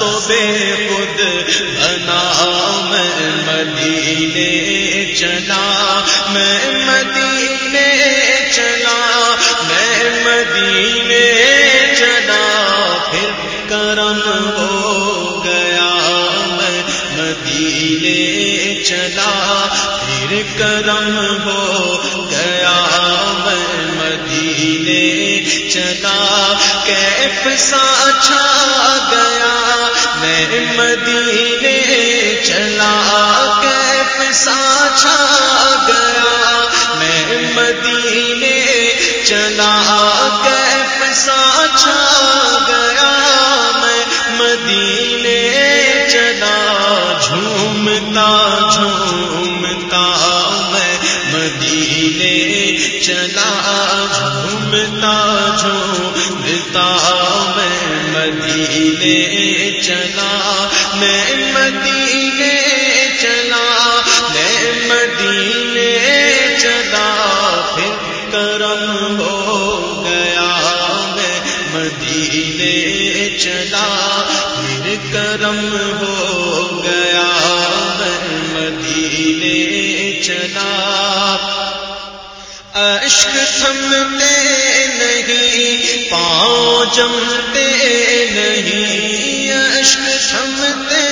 مست بے خود بنا میں مدینے چلا، میں مدینے چلا، میں مدینے چلا، پھر کرم ہو گیا، میں مدینے چلا، پھر کرم ہو گیا، میں مدینے چلا، کیف سا چھا گیا، میں مدینے چلا، کیف سا چھا گیا، میں مدینے چلا، کیف سا چھا گیا، میں مدینے چلا، جھومتا جھومتا اشک تھمتے نہیں، پاؤں جمتے نہیں۔ اشک تھمتے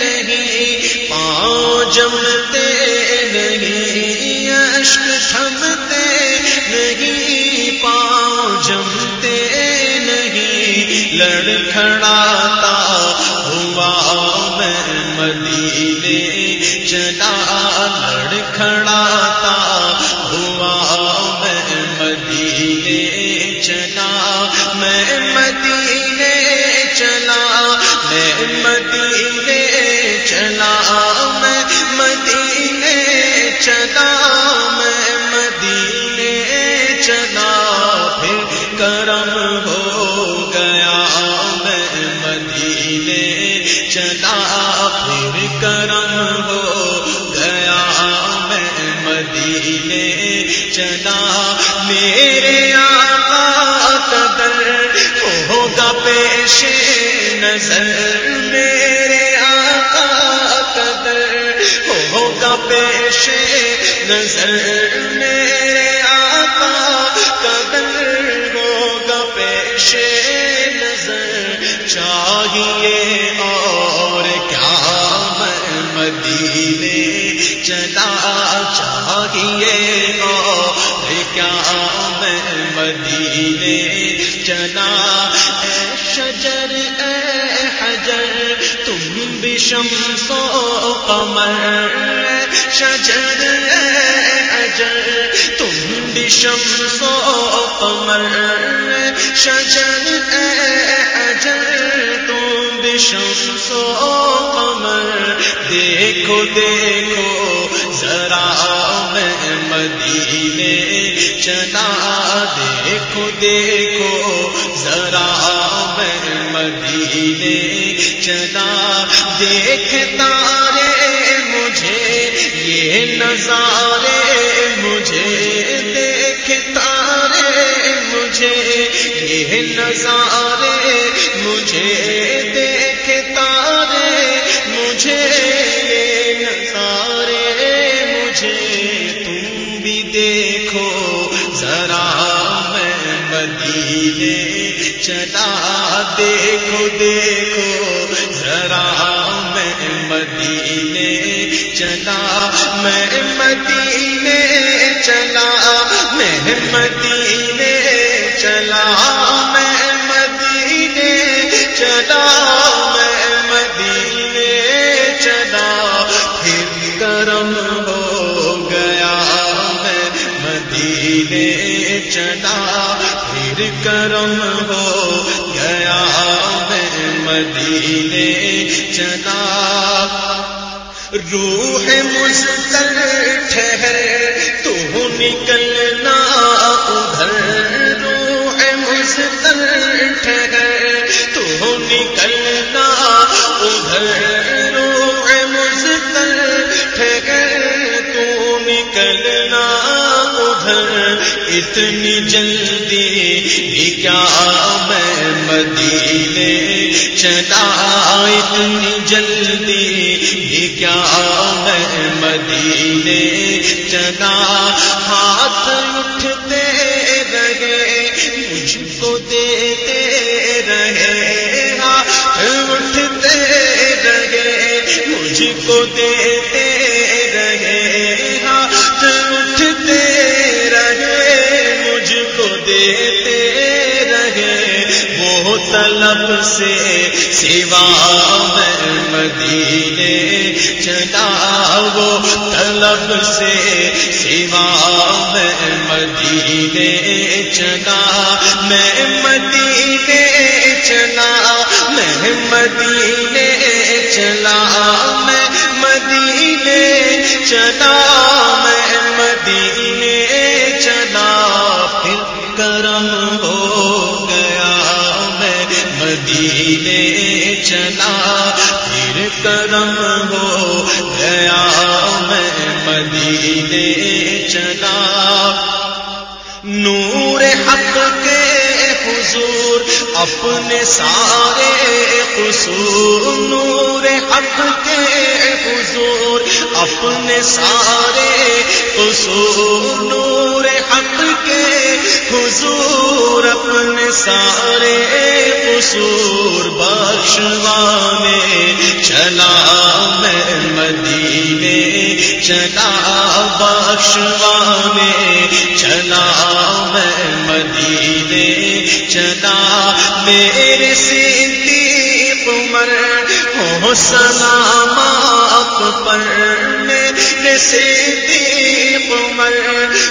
نہیں، پاؤں جمتے نہیں۔ اشک تھمتے نہیں، پاؤں جمتے نہیں۔ لڑکھڑاتا ہوا میں مدینے چلا لڑکھڑاتا ہوا مدینے چلا میں مدینے چلا میں مدینے چلا پھر کرم ہو گیا میں مدینے چلا پھر کرم ہو گیا میں مدینے چلا میرے نظر میرے آقا قدر ہوگا پیش نظر میرے آقا قدر ہوگا پیش نظر چاہیے اور کیا میں مدینے چلا چاہیے اور کیا میں مدینے چلا شجر شمس و قمر شجر اے حجر تم بھی شمس و قمر شجر اے حجر تم بھی شمس و قمر۔ دیکھو دیکھو، ذرا میں مدینے چلا۔ دیکھو دیکھو، ذرا مدینے چلا دیکھتا رے مجھے، یہ نظارے مجھے دیکھتا رے مجھے، یہ نظارے مجھے دیکھتا رے مجھے نظارے مجھے، تم بھی دیکھو، ذرا میں مدینے چلا دیکھو دیکھو ذرا میں مدینے چلا میں مدینے چلا میں مدینے چلا پھر کرم ہو، گیا میں مدینے چلا۔ روح مستل ٹھہر، تو نکلنا ادھر۔ روح مستل ٹھہر، تو نکلنا ادھر۔ اتنی جلدی کیا میں مدینے چلا؟ اتنی جلدی کیا میں مدینے چلا؟ ہاتھ اٹھتے رہے مجھ کو وہ طلب سے سوا مدینے چلا۔ وہ طلب سے سوا مدینے چلا۔ میں مدینے چلا۔ میں مدینے چلا۔ میں مدینے چلا۔ میں مدینے مدینے چلا، پھر کرم ہو گیا، میں مدینے چلا۔ نور حق کے حضور، اپنے سارے قصور۔ نور حق کے حضور، اپنے سارے قصور۔ نور حق کے حضور، اپنے سارے قصور بخشوانے چلا میں مدینے چلا بخشوانے چلا میں مدینے چلا میرے صدیق عمر سلام آپ پر میرے صدیق عمر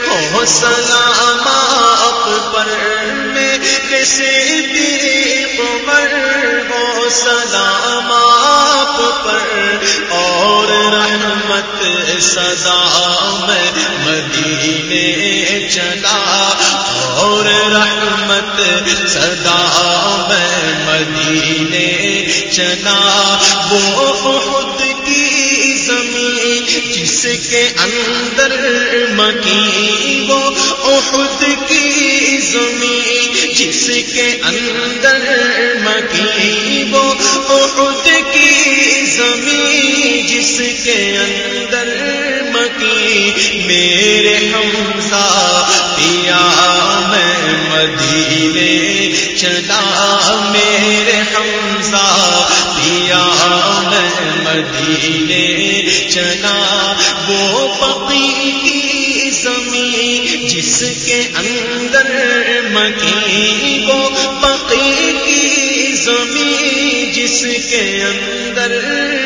ہو سلام آپ پر میرے صدیق عمر ہو سلام آپ پر اور رحمت سدا میں مدینے چلا اور رحمت سدا میں مدینے چلا۔ وہ خود کی زمین جس کے اندر مکی۔ وہ احد کی زمین جس کے اندر مکی۔ وہ احد کی زمین جس کے اندر مکی۔ میرے حمزہ چلا میرے حمزہ پیا میں مدینے چلا۔ وہ پپی کی زمین جس کے اندر مکی وہ پقی کی زمین جس کے اندر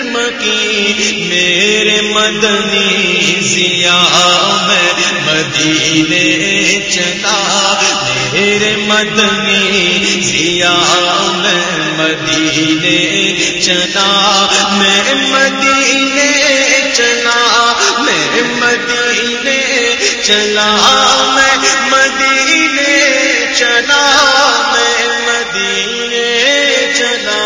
مکی میرے مدنی ضیا میں مدینے چلا۔ میرے مدنی ضیا میں مدینے چلا میں مدینے چلا میں مدینے چلا میں مدینے چلا میں مدینے چلا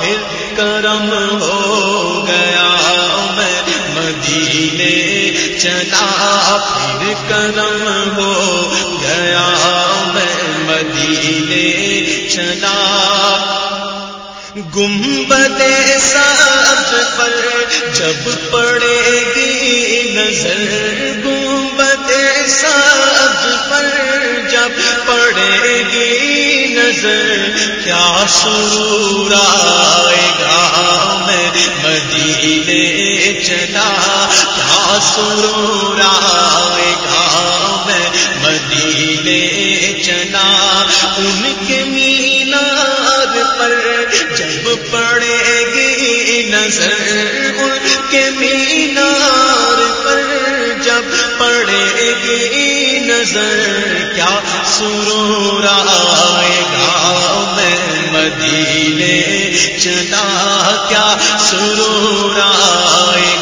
پھر کرم ہو گیا میں مدینے چلا پھر کرم ہو گیا مدینے چلا۔ گنبد سب پر جب پڑے گی نظر، گنبد سب پر جب پڑے گی نظر، کیا سرور آئے گا میں مدینے چلا؟ کیا سرور آئے گا میں مدینے چلا؟ ان کے مینار پر جب پڑے گی نظر ان کے مینار پر جب پڑے گی نظر، کیا سرور آئے گا میں مدینے چلا، کیا سرور آئے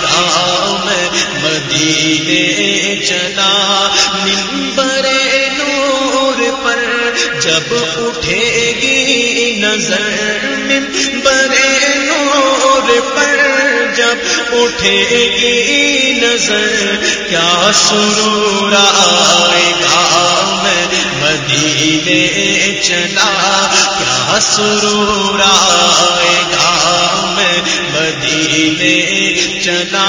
اٹھے گی نظر، کیا سرور آئے گا میں مدینے چلا؟ کیا سرور آئے گا میں مدینے چلا؟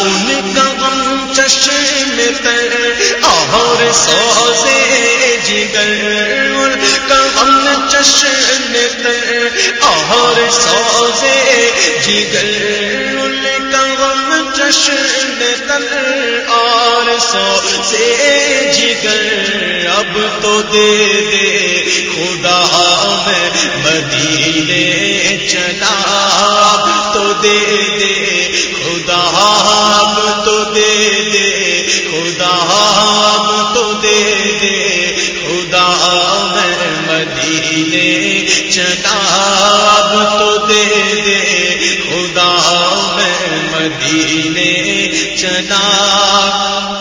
ان کا غم چشم تر، اور سوزے جگر۔ ان کا اور سوزے جگر ان کا غم چشم تر اور سو سے جگر اب تو دے دے خدا میں مدینے چلا اب تو دے دے خدا چلا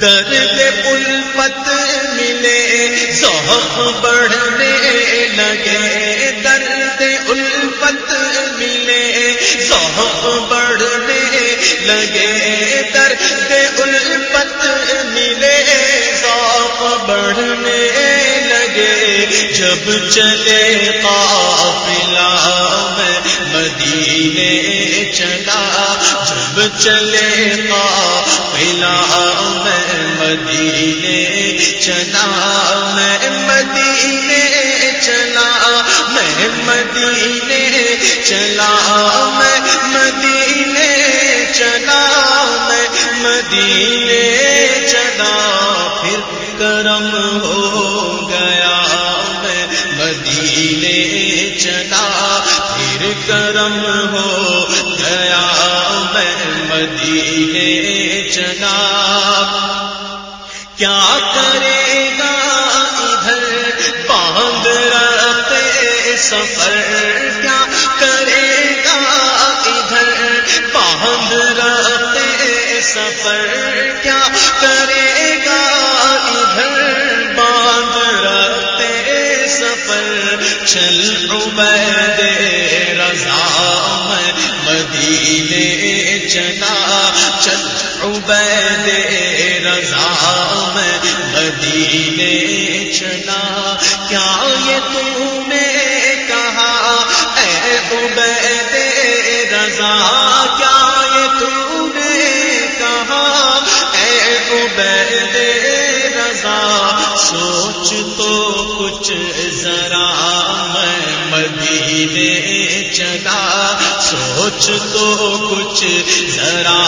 درد الفت ملے، ذوق بڑھنے لگے۔ درد الفت ملے، ذوق بڑھنے لگے۔ درد الفت ملے، ذوق بڑھنے لگے۔ جب چلے قافلہ میں مدینے چلے چلے قافلہ میں مدینے چلا، میں مدینے چلا، میں مدینے چلا، میں مدینے چلا، میں مدینے چل عبید رضا میں مدینے چنا چل عبید رضا میں مدینے چنا کیا سوچ تو کچھ ذرا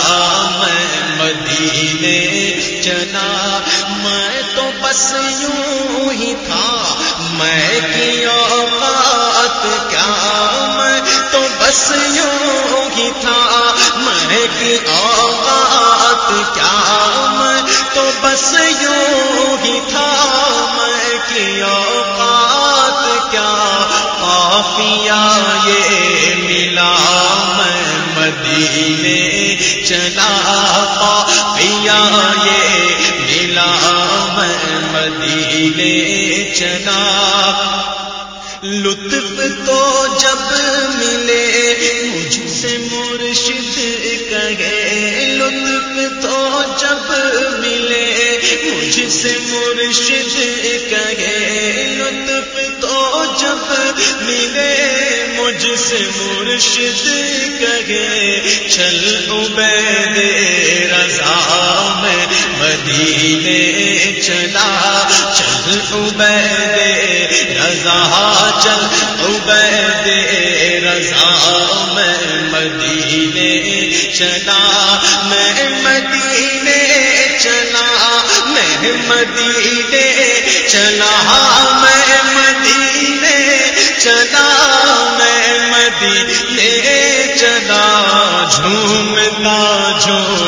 میں مدینے چلا۔ میں تو بس یوں ہی تھا۔ میں کی اوقات کیا؟ میں تو بس یوں ہی تھا۔ میں کی اوقات کیا؟ میں تو بس یوں ہی تھا۔ میں کی اوقات کیا؟ کافیا یہ مدینے چلا۔ لطف تو جب ملے، مجھ سے مرشد کہے۔ لطف تو جب ملے، مجھ سے مرشد کہے۔ لطف تو جب ملے، مجھ سے مرشد کہے۔ چل عبید رضا میں مدینے چلا۔ عبید رضا چل عبید رضا میں مدینے چلا، میں مدینے چلا، میں مدینے چلا، میں مدینے چلا، میں مدینے چلا، جھومتا جھومتا